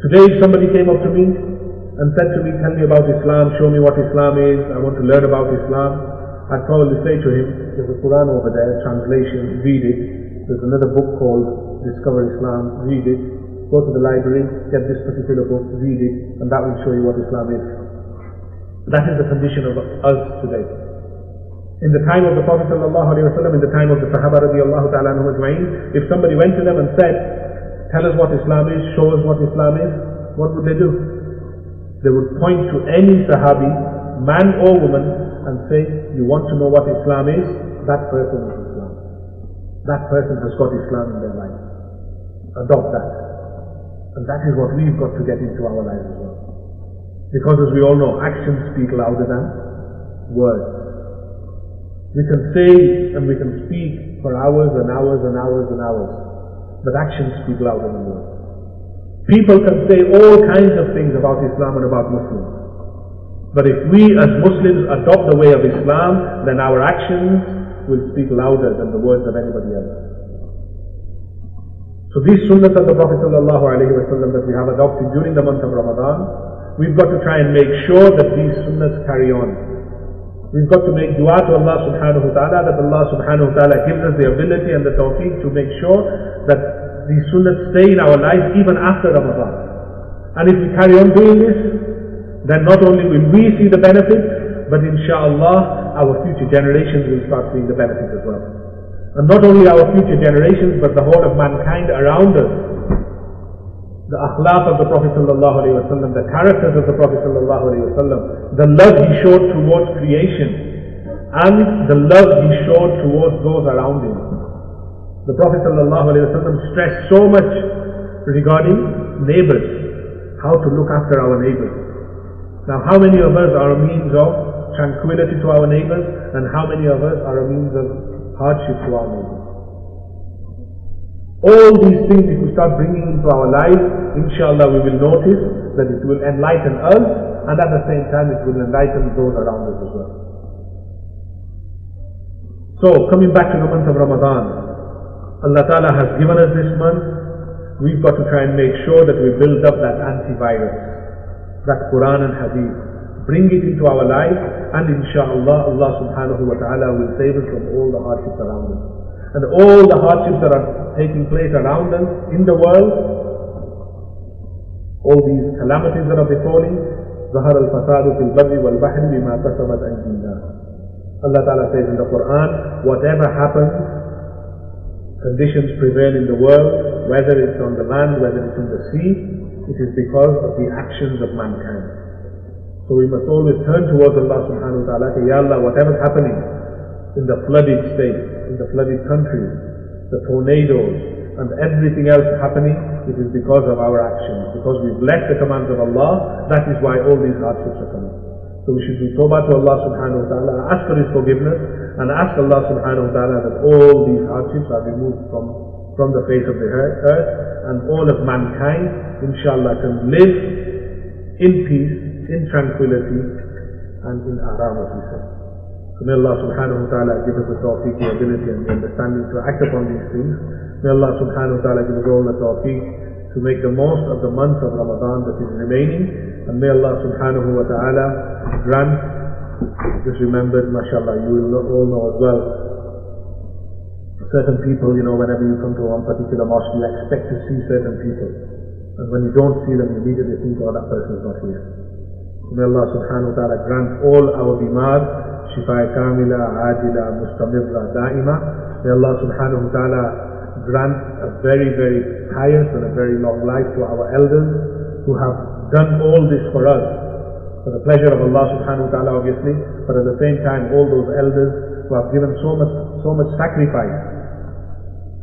Today somebody came up to me and said to me, tell me about Islam, show me what Islam is, I want to learn about Islam, I'd probably say to him, there's a Quran over there, translation, read it. There's another book called Discover Islam, read it go to the library, get this particular book, read it, and that will show you what Islam is. That is the condition of us today. In the time of the Prophet ﷺ, in the time of the Sahaba radiallahu ta'ala if somebody went to them and said, tell us what Islam is, show us what Islam is, what would they do? They would point to any Sahabi, man or woman, and say, you want to know what Islam is? That person is Islam. That person has got Islam in their life. Adopt that. And that is what we've got to get into our lives as well. Because as we all know, actions speak louder than words. We can say and we can speak for hours and hours and hours and hours, but actions speak louder than words. People can say all kinds of things about Islam and about Muslims. But if we as Muslims adopt the way of Islam, then our actions will speak louder than the words of anybody else. So these sunnahs of the Prophet ﷺ that we have adopted during the month of Ramadan, we've got to try and make sure that these sunnahs carry on. We've got to make dua to Allah subhanahu wa ta'ala that Allah subhanahu wa ta'ala gives us the ability and the tawfiq to make sure that these sunnahs stay in our life even after Ramadan. And if we carry on doing this, then not only will we see the benefits, but inshallah our future generations will start seeing the benefits as well. And not only our future generations, but the whole of mankind around us. The akhlaq of the Prophet ﷺ, the characters of the Prophet ﷺ, the love he showed towards creation, and the love he showed towards those around him. The Prophet ﷺ stressed so much regarding neighbors, how to look after our neighbors. Now, how many of us are a means of tranquility to our neighbors, and how many of us are a means of hardship to our neighbors. All these things, if we start bringing into our life, inshallah, we will notice that it will enlighten us, and at the same time, it will enlighten those around us as well. So, coming back to the month of Ramadan, Allah Ta'ala has given us this month. We've got to try and make sure that we build up that antivirus, that Quran and Hadith, bring it into our life, and inshallah, Allah subhanahu wa ta'ala will save us from all the hardships around us. And all the hardships that are taking place around us in the world, all these calamities that are befalling, ظهر الفساد في البر والبحر بما كسبت أيدي الناس. Allah Ta'ala says in the Quran, whatever happens, conditions prevail in the world, whether it's on the land, whether it's in the sea, it is because of the actions of mankind. So we must always turn towards Allah subhanahu wa ta'ala, Ya Allah, whatever's happening in the flooded state, in the flooded countries, the tornadoes, and everything else happening, it is because of our actions. Because we've left the commands of Allah, that is why all these hardships are coming. So we should do tawbah to Allah subhanahu wa ta'ala, ask for His forgiveness, and ask Allah subhanahu wa ta'ala that all these hardships are removed from, from the face of the earth, and all of mankind, inshallah, can live in peace, in tranquility, and in aram, as we say. So may Allah subhanahu wa ta'ala give us the tawfiq, the ability and the understanding to act upon these things. May Allah subhanahu wa ta'ala give us all the tawfiq to make the most of the month of Ramadan that is remaining. And may Allah subhanahu wa ta'ala grant, just remembered, mashallah, you will all know as well, certain people, you know, whenever you come to one particular mosque, you expect to see certain people. And when you don't see them, you immediately think, oh, that person is not here. May Allah subhanahu wa ta'ala grant all our bimar, shifa kamila, ajila, mustamirra, da'ima. May Allah subhanahu wa ta'ala grant a very, very pious and a very long life to our elders who have done all this for us. For the pleasure of Allah subhanahu wa ta'ala obviously, but at the same time all those elders who have given so much, so much sacrifice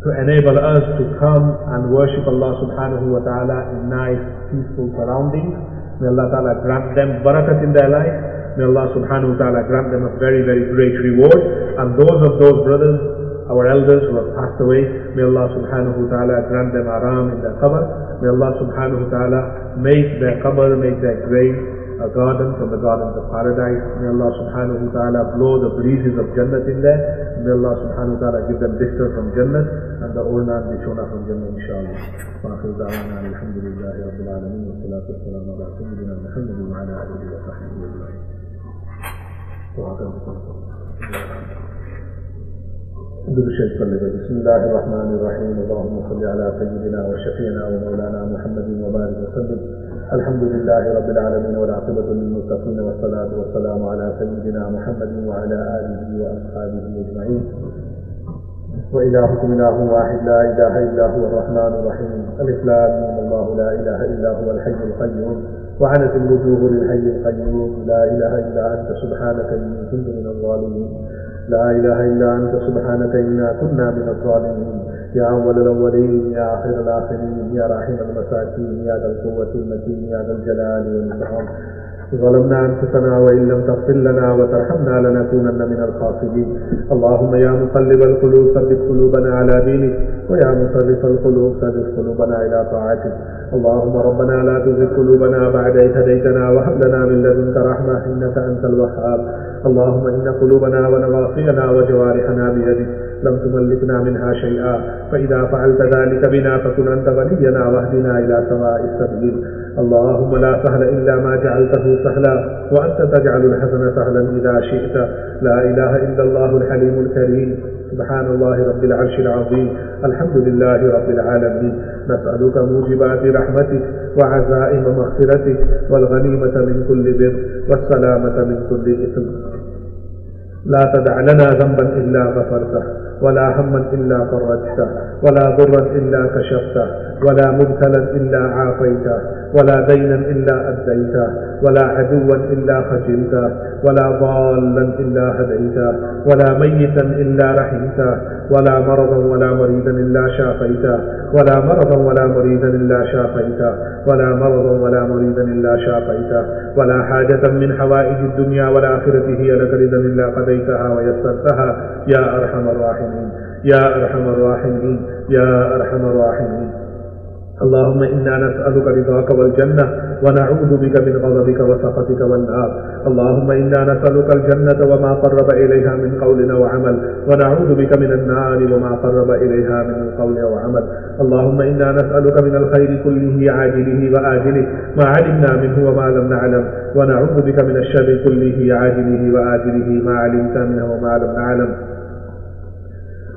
to enable us to come and worship Allah subhanahu wa ta'ala in nice, peaceful surroundings. May Allah ta'ala grant them barakat in their life. May Allah subhanahu wa ta'ala grant them a very, very great reward. And those of those brothers, our elders who have passed away, may Allah subhanahu wa ta'ala grant them aram in their qabr. May Allah subhanahu wa ta'ala make their qabr, make their grave a garden from the gardens of paradise. May Allah subhanahu wa ta'ala blow the breezes of Jannat in there. May Allah subhanahu wa ta'ala give them vistas from Jannat and the ulna and bishona from Jannat inshallah. وآخر دعوانا الحمد لله رب العالمين والصلاة والسلام على سيدنا محمد وعلى آله وصحبه أجمعين. بسم الله الرحمن الرحيم. اللهم صل على سيدنا وشفينا ومولانا محمد وبارك وسلم. الحمد لله رب العالمين والعاقبة للمتقين والصلاة والسلام على سيدنا محمد وعلى آله وأصحابه أجمعين. وإلهكم إله واحد لا إله إلا هو الرحمن الرحيم. الإسلام الله لا إله إلا هو الحي القيوم. وعنت الوجوه للحي القيوم. لا إله إلا أنت. سبحانك إني كنت من الظالمين. لا إله إلا أنت سبحانك إنا كنا من الظالمين. يا أول الأولين يا آخر الآخرين يا راحم المساكين يا ذا القوة المتين يا ذا الجلال والإكرام. ظلمنا أنفسنا وإن لم تغفر لنا وترحمنا لنكونن من الخاسرين. اللهم يا مقلب القلوب ثبت قلوبنا على دينك ويا مصرف القلوب ثبت قلوبنا إلى طاعتك. اللهم ربنا لا تزغ قلوبنا بعد إذ هديتنا وهب لنا من لدنك رحمة إنك أنت الوهاب. اللهم إن قلوبنا ونواصينا وجوارحنا بيدك لم تملكنا منها شيئا. فإذا فعلت ذلك بنا فكن أنت ولينا واهدنا إلى سواء السبيل. اللهم لا سهل إلا ما جعلته سهلا وأنت تجعل الحزن سهلا إذا شئت. لا إله إلا الله الحليم الكريم. سبحان الله رب العرش العظيم. الحمد لله رب العالمين. نسألك موجبات رحمتك وعزائم مغفرتك والغنيمة من كل بر والسلامة من كل إثم. لا تدع لنا ذنبا إلا غفرته ولا هما إلا فرجته ولا ضرا إلا كشفته ولا مبتلا إلا عافيته ولا دينا إلا أديته ولا عدوا إلا خجلته ولا ضالا إلا هديته ولا ميتا إلا رحمته ولا مرضا ولا مريضا إلا شافيته ولا مرضا ولا مريضا إلا شافيته ولا مرضا ولا مريضا إلا شافيته ولا حاجة من حوائج الدنيا والآخرة هي لك رضا إلا قضيتها ويسرتها يا أرحم الراحمين. يا أرحم الراحمين يا أرحم الراحمين. اللهم إنا نسألك رضاك والجنة ونعوذ بك من غضبك وسخطك والنار. اللهم إنا نسألك الجنة وما قرب إليها من قول أو عمل ونعوذ بك من النار وما قرب إليها من قول أو عمل اللهم إنا نسألك من الخير كله عاجله وآجله ما علمنا منه وما لم نعلم. ونعوذ بك من الشر كله عاجله وآجله ما علمت منه وما لم نعلم.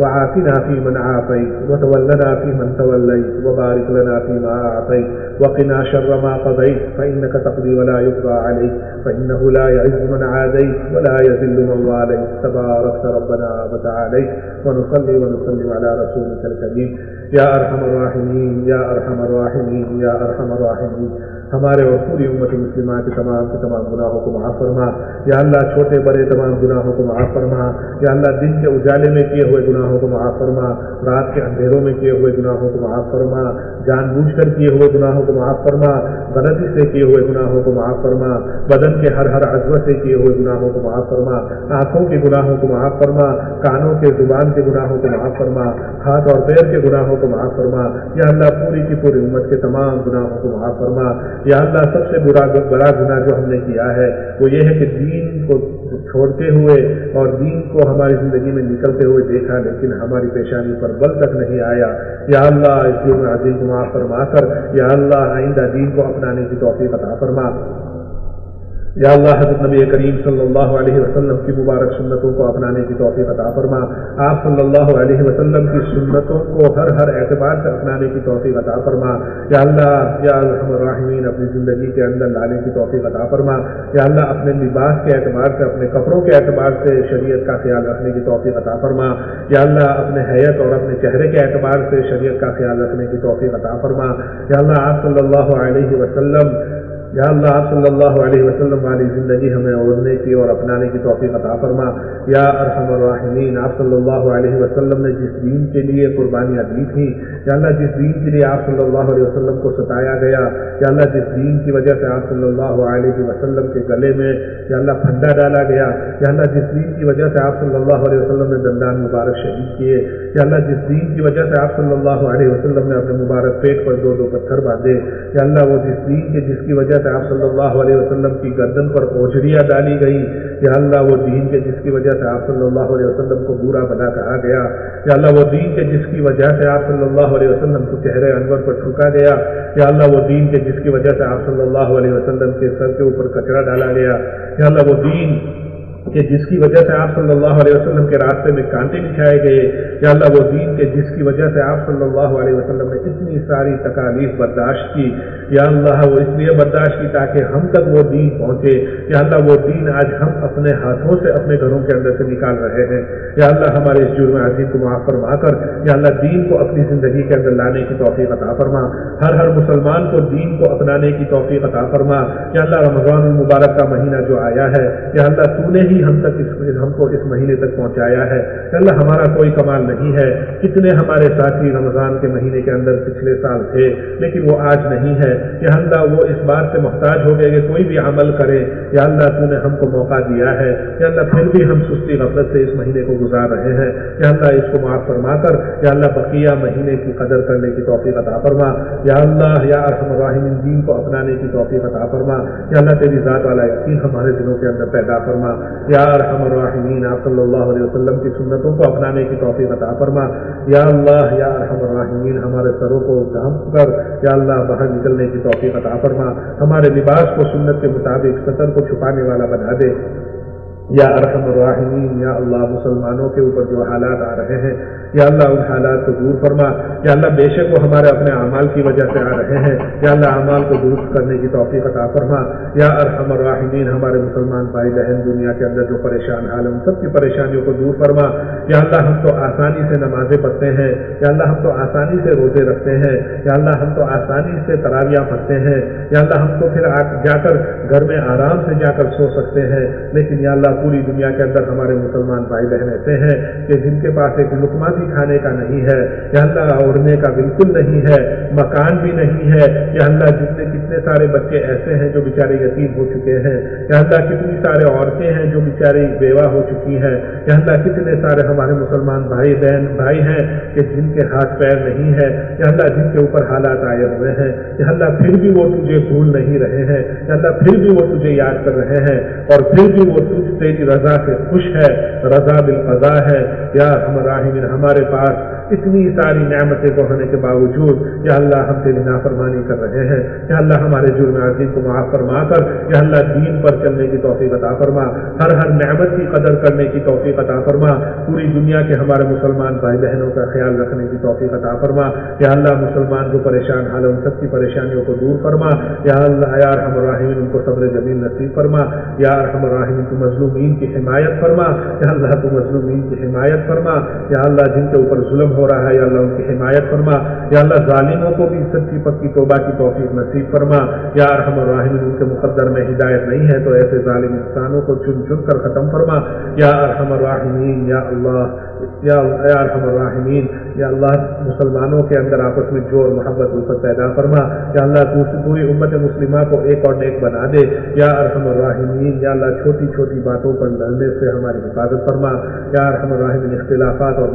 وعافنا فيمن عافيت وتولنا فيمن توليت وبارك لنا فيما أعطيت وقنا شر ما قضيت فإنك تقضي ولا يقضى عليك فإنه لا يعز من عاديت ولا يذل من واليت تبارك ربنا وتعاليت. ونصلي ونسلم على رسولك الكريم. يا أرحم الراحمين يا أرحم الراحمين يا أرحم الراحمين. ہمارے اور پوری امت مسلمہ کے تمام کے تمام گناہوں کو معاف فرما. یا اللہ چھوٹے بڑے تمام گناہوں کو معاف فرما. یا اللہ دن کے اجالے میں کیے ہوئے گناہ گناہوں کو معاف فرما، رات کے اندھیروں میں کیے ہوئے گناہوں کو معاف فرما، جان بوجھ کر کیے ہوئے گناہوں کو معاف فرما، غلطی سے کیے ہوئے گناہوں کو معاف فرما، بدن کے ہر ہر عزم سے کیے ہوئے گناہوں کو معاف فرما، آنکھوں کے گناہوں کو معاف فرما، کانوں کے زبان کے گناہوں کو معاف فرما، ہاتھ اور پیر کے گناہوں کو معاف فرما، یا اللہ پوری کی پوری امت کے تمام گناہوں کو معاف فرما، یا اللہ سب سے برا بڑا گناہ جو ہم نے کیا ہے، وہ یہ ہے کہ دین کو چھوڑتے ہوئے اور دین کو ہماری زندگی میں نکلتے ہوئے دیکھا نہیں لیکن ہماری پیشانی پر بل تک نہیں آیا۔ یا اللہ، اس دین عظیم کو معاف فرما کر، یا اللہ، آئندہ دین کو اپنانے کی توفیق عطا فرما۔ یا اللہ حضرت نبی کریم صلی اللہ علیہ وسلم کی مبارک سنتوں کو اپنانے کی توفیق عطا فرما۔ آپ صلی اللہ علیہ وسلم کی سنتوں کو ہر ہر اعتبار سے اپنانے کی توفیق عطا فرما۔ یا اللہ، یا الحم الرحمین اپنی زندگی کے اندر لانے کی توفیق عطا فرما۔ یا اللہ، اپنے لباس کے اعتبار سے، اپنے کپڑوں کے اعتبار سے شریعت کا خیال رکھنے کی توفیق عطا فرما۔ یا اللہ، اپنے حیت اور اپنے چہرے کے اعتبار سے شریعت کا خیال رکھنے کی توفیق عطا فرما۔ یا اللہ، آپ صلی اللہ علیہ وسلم یا اللہ صلی اللہ علیہ وسلم والی زندگی ہمیں اوڑھنے کی اور اپنانے کی توفیق عطا فرما۔ یا ارحم الراحمین، آپ صلی اللہ علیہ وسلم نے جس دین کے لیے قربانیاں دی تھیں، یا اللہ جس دین کے لیے آپ صلی اللہ علیہ وسلم کو ستایا گیا، یا اللہ جس دین کی وجہ سے آپ صلی اللہ علیہ وسلم کے گلے میں، یا اللہ پھندا ڈالا گیا، یا اللہ جس دین کی وجہ سے آپ صلی اللہ علیہ وسلم نے دندان مبارک شہید کیے یا اللہ جس دین کی وجہ سے آپ صلی اللہ علیہ وسلم نے اپنے مبارک پیٹ پر دو دو پتھر باندھے، یا اللہ وہ جس دین کے، جس کی وجہ سے آپ صلی اللہ علیہ وسلم کی گردن پر اوجھڑیاں ڈالی گئی یا اللہ وہ دین کے، جس کی وجہ سے آپ صلی اللہ علیہ وسلم کو برا بنا کہا گیا، یا اللہ وہ دین کے، جس کی وجہ سے آپ صلی اللہ علیہ وسلم کو چہرے انور پر ٹھکا گیا، یا اللہ وہ دین کے، جس کی وجہ سے آپ صلی اللہ علیہ وسلم کے سر کے اوپر کچرا ڈالا گیا، یا اللہ وہ دین کہ جس کی وجہ سے آپ صلی اللہ علیہ وسلم کے راستے میں کانٹے بچھائے گئے، یا اللہ وہ دین کے جس کی وجہ سے آپ صلی اللہ علیہ وسلم نے اتنی ساری تکالیف برداشت کی، یا اللہ وہ اس لیے برداشت کی تاکہ ہم تک وہ دین پہنچے، یا اللہ وہ دین آج ہم اپنے ہاتھوں سے اپنے گھروں کے اندر سے نکال رہے ہیں، یا اللہ ہمارے اس جرم عظیم کو معاف فرما کر، یا اللہ دین کو اپنی زندگی کے اندر لانے کی توفیق عطا فرما، ہر ہر مسلمان کو دین کو اپنانے کی توفیق عطا فرما، یا اللہ رمضان المبارک کا مہینہ جو آیا ہے، یا اللہ تو نے ہی ہی ہم تک اس ہم کو اس مہینے تک پہنچایا ہے۔ اللہ ہمارا کوئی کمال نہیں ہے۔ کتنے ہمارے ساتھی رمضان کے مہینے کے اندر پچھلے سال تھے، لیکن وہ آج نہیں ہے۔ کہ اللہ، وہ اس بات سے محتاج ہو گئے کہ کوئی بھی عمل کرے۔ یا اللہ، تو نے ہم کو موقع دیا ہے۔ یا اللہ، پھر بھی ہم سستی غفلت سے اس مہینے کو گزار رہے ہیں۔ یا اللہ، اس کو معاف فرما کر۔ یا اللہ، بقیہ مہینے کی قدر کرنے کی توفیق عطا فرما۔ یا اللہ، یا ارحم الراحم دین کو اپنانے کی توفیق عطا فرما۔ یا اللہ، تیری ذات والا یقین ہمارے دلوں کے اندر پیدا فرما۔ یا رحم الرحمین صلی اللہ علیہ وسلم کی سنتوں کو اپنانے کی توفیق عطا فرما۔ یا اللہ، یا رحم الرحمین ہمارے سروں کو دھم کر، یا اللہ، باہر نکلنے کی توفیق عطا فرما۔ ہمارے لباس کو سنت کے مطابق، سطر کو چھپانے والا بنا دے۔ یا ارحم الراحمین، یا اللہ، مسلمانوں کے اوپر جو حالات آ رہے ہیں، یا اللہ ان حالات کو دور فرما، یا اللہ بے شک وہ ہمارے اپنے اعمال کی وجہ سے آ رہے ہیں، یا اللہ اعمال کو درست کرنے کی توفیق عطا فرما، یا ارحم الراحمین، ہمارے مسلمان بھائی بہن دنیا کے اندر جو پریشان حال ہیں، ان سب کی پریشانیوں کو دور فرما، یا اللہ ہم تو آسانی سے نمازیں پڑھتے ہیں، یا اللہ ہم تو آسانی سے روزے رکھتے ہیں، یا اللہ ہم تو آسانی سے تراویاں پڑھتے ہیں، یا اللہ ہم تو پھر جا کر گھر میں آرام سے جا کر سو سکتے ہیں، لیکن یا اللہ پوری دنیا کے اندر ہمارے مسلمان بھائی بہن ایسے ہیں کہ جن کے پاس ایک لقمہ بھی کھانے کا نہیں ہے یا اللہ اوڑھنے کا بالکل نہیں ہے، مکان بھی نہیں ہے یا اللہ جتنے کتنے سارے بچے ایسے ہیں جو بیچارے یتیم ہو چکے ہیں یا اللہ کتنی سارے عورتیں ہیں جو بیچاری بیوہ ہو چکی ہیں یا اللہ کتنے سارے ہمارے مسلمان بھائی بہن بھائی ہیں کہ جن کے ہاتھ پیر نہیں ہے یا اللہ جن کے اوپر حالات آئے ہوئے ہیں یا اللہ پھر بھی وہ تجھے بھول نہیں رہے ہیں یا اللہ پھر بھی وہ تجھے یاد کر رہے ہیں اور پھر بھی وہ تجھ سے تیری رضا سے خوش ہے رضا بالقضا ہے یا ہم راہمین ہمارے پاس اتنی ساری نعمتیں کو ہونے کے باوجود یا اللہ ہم تیری نافرمانی کر رہے ہیں، یا اللہ ہمارے جرم عظیم کو معاف فرما کر، یا اللہ دین پر چلنے کی توفیق عطا فرما، ہر ہر نعمت کی قدر کرنے کی توفیق عطا فرما، پوری دنیا کے ہمارے مسلمان بھائی بہنوں کا خیال رکھنے کی توفیق عطا فرما، یا اللہ مسلمان جو پریشان حال ان سب کی پریشانیوں کو دور فرما، یا اللہ یا ہم راہمین ان کو صبر زمین نصیب فرما، یا ہم راہمین کو مظلومین کی حمایت فرما، یا اللہ کو مظلومین کی حمایت فرما، یا اللہ جن کے اوپر ظلم ہو رہا ہے۔ یا اللہ ان کی حمایت فرما۔ یا اللہ ظالموں کو بھی سچی پکی توبہ کی توفیق نصیب فرما۔ یا ارحم الراحمین، ان کے مقدر میں ہدایت نہیں ہے تو ایسے ظالم انسانوں کو چن چن کر ختم فرما۔ یا ارحم الرحمین یا اللہ، یا ارحم الرحمین یا اللہ مسلمانوں کے اندر آپس میں جو محبت، الفت پیدا فرما۔ یا اللہ پوری امت مسلمہ کو ایک اور نیک بنا دے۔ یا ارحم الراحمین، یا اللہ چھوٹی چھوٹی باتوں پر لڑنے سے ہماری حفاظت فرما۔ یا ارحم الرحمین اختلافات اور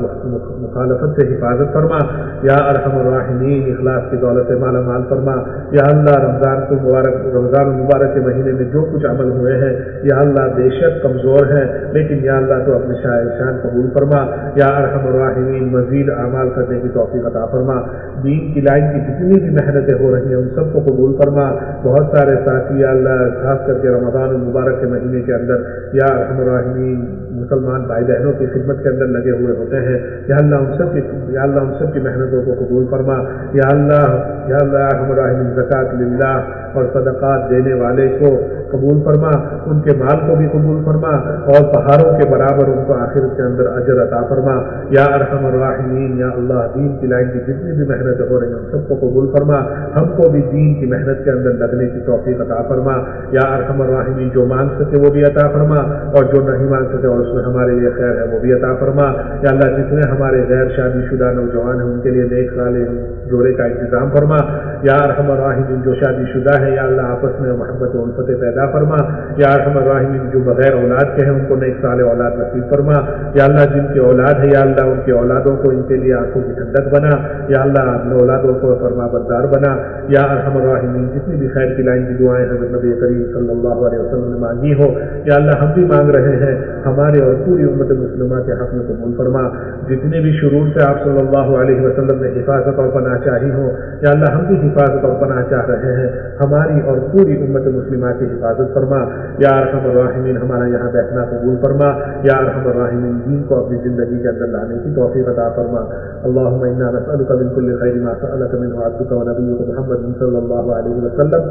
مخالفت سے حفاظت فرما۔ یا ارحم الراحمین، اخلاص کی دولت مالا مال فرما۔ یا اللہ، رمضان کو مبارک، رمضان مبارک کے مہینے میں جو کچھ عمل ہوئے ہیں، یا اللہ بے شک کمزور ہیں، لیکن یا اللہ تو اپنے شاہ شان قبول فرما۔ یا ارحم الراحمین، مزید اعمال کرنے کی توفیق عطا فرما۔ دین کی لائن کی جتنی بھی محنتیں ہو رہی ہیں، ان سب کو قبول فرما۔ بہت سارے ساتھی، یا اللہ، خاص کر کے رمضان المبارک کے مہینے کے اندر، یا الرحمین مسلمان بھائی بہنوں کی خدمت کے اندر لگے ہوئے ہوتے ہیں۔ یا اللہ ہم سب کی یا اللہ ہم سب کی محنتوں کو قبول فرما۔ یا اللہ یا اللہ ہمراہ زکات للہ اور صدقات دینے والے کو قبول فرما۔ ان کے مال کو بھی قبول فرما اور پہاڑوں کے برابر ان کو آخر کے اندر اجر عطا فرما۔ یا ارحم الراحمین، یا اللہ دین کی لائن کی جتنی بھی محنت ہو رہی ہیں ہم سب کو قبول فرما۔ ہم کو بھی دین کی محنت کے اندر لگنے کی توفیق عطا فرما۔ یا ارحم الراحمین، جو مانگ سکے وہ بھی عطا فرما اور جو نہیں مانگ سکے اور اس میں ہمارے لیے خیر ہے، وہ بھی عطا فرما۔ یا اللہ جتنے ہمارے غیر شادی شدہ نوجوان ہیں، ان کے لیے نیک صالح جوڑے کا انتظام فرما۔ یا رحم الراحمین، جو شادی شدہ ہے، یا اللہ آپس میں محبت و الفت پیدا فرما۔ یا رحم الراحمین، جو بغیر اولاد کے ہیں، ان کو نیک سال اولاد نصیب فرما۔ یا اللہ، جن کی اولاد ہے یا اللہ، ان کے اولادوں کو ان کے لیے آنکھوں کی ٹھنڈک بنا۔ یا اللہ اپنے اولادوں کو فرما بردار بنا۔ یا رحم الراحمین، جتنی بھی خیر کی لائن کی دعائیں حضرت نبی کریم صلی اللہ علیہ وسلم نے مانگی ہو۔ یا اللہ، ہم بھی مانگ رہے ہیں، ہمارے اور پوری امت مسلمہ کے حق میں قبول فرما۔ جتنے بھی شروع سے آپ صلی اللہ علیہ وسلم نے حفاظت اور بنا چاہی ہو یا اللہ، ہم بھی حفاظت اور بنا چاہ رہے ہیں۔ ہماری اور پوری امت مسلمہ کی حفاظت فرما۔ یا رحم الرحمین ہمارا یہاں بیٹھنا قبول فرما۔ یا رحم الرحمین دین کو اپنی زندگی کے اندر لانے کی توفیق عطا فرما۔ اللہ انا نسالك من كل خير ما سالك منه عبدك ونبيك محمد صلى الله عليه وسلم۔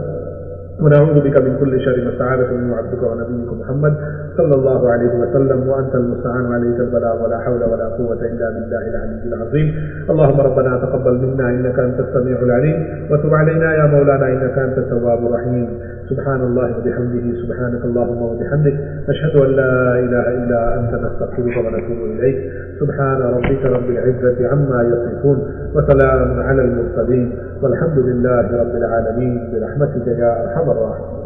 ونعوذ بك من كل شر استعاذك منه عبدك ونبيك محمد صلى الله عليه وسلم وأنت المستعان عليك البلاغ ولا حول ولا قوة إلا بالله العلي العظيم. اللهم ربنا تقبل منا إنك أنت السميع العليم. وتب علينا يا مولانا إنك أنت التواب الرحيم. سبحان الله وبحمده سبحانك اللهم وبحمدك. نشهد أن لا إله إلا أنت نستغفرك ونتوب إليك. سبحان ربك رب العزة عما يصفون وسلام على المرسلين والحمد لله رب العالمين برحمتك يا أرحم الراحمين.